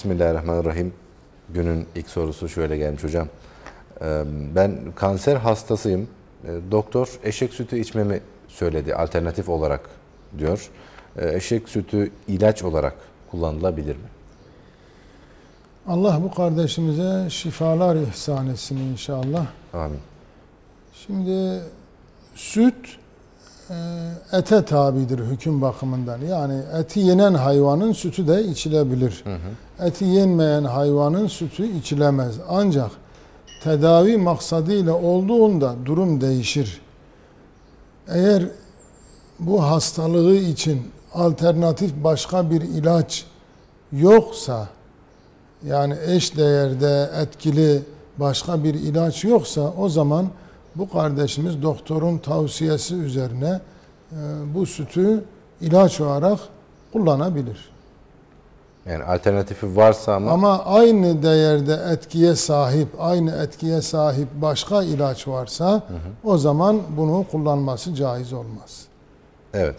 Bismillahirrahmanirrahim. Günün ilk sorusu şöyle gelmiş hocam. Ee, Ben kanser hastasıyım. Ee, Doktor eşek sütü içmemi söyledi alternatif olarak diyor. Ee, Eşek sütü ilaç olarak kullanılabilir mi? Allah bu kardeşimize şifalar ihsan etsin inşallah. Amin. Şimdi süt ete tabidir hüküm bakımından. Yani eti yenen hayvanın sütü de içilebilir. Eti yenmeyen hayvanın sütü içilemez. Ancak tedavi maksadıyla olduğunda durum değişir. Eğer bu hastalığı için alternatif başka bir ilaç yoksa yani eş değerde etkili başka bir ilaç yoksa o zaman bu kardeşimiz doktorun tavsiyesi üzerine e, bu sütü ilaç olarak kullanabilir. Yani alternatifi varsa ama, Ama aynı değerde etkiye sahip, aynı etkiye sahip başka ilaç varsa o zaman bunu kullanması caiz olmaz. evet.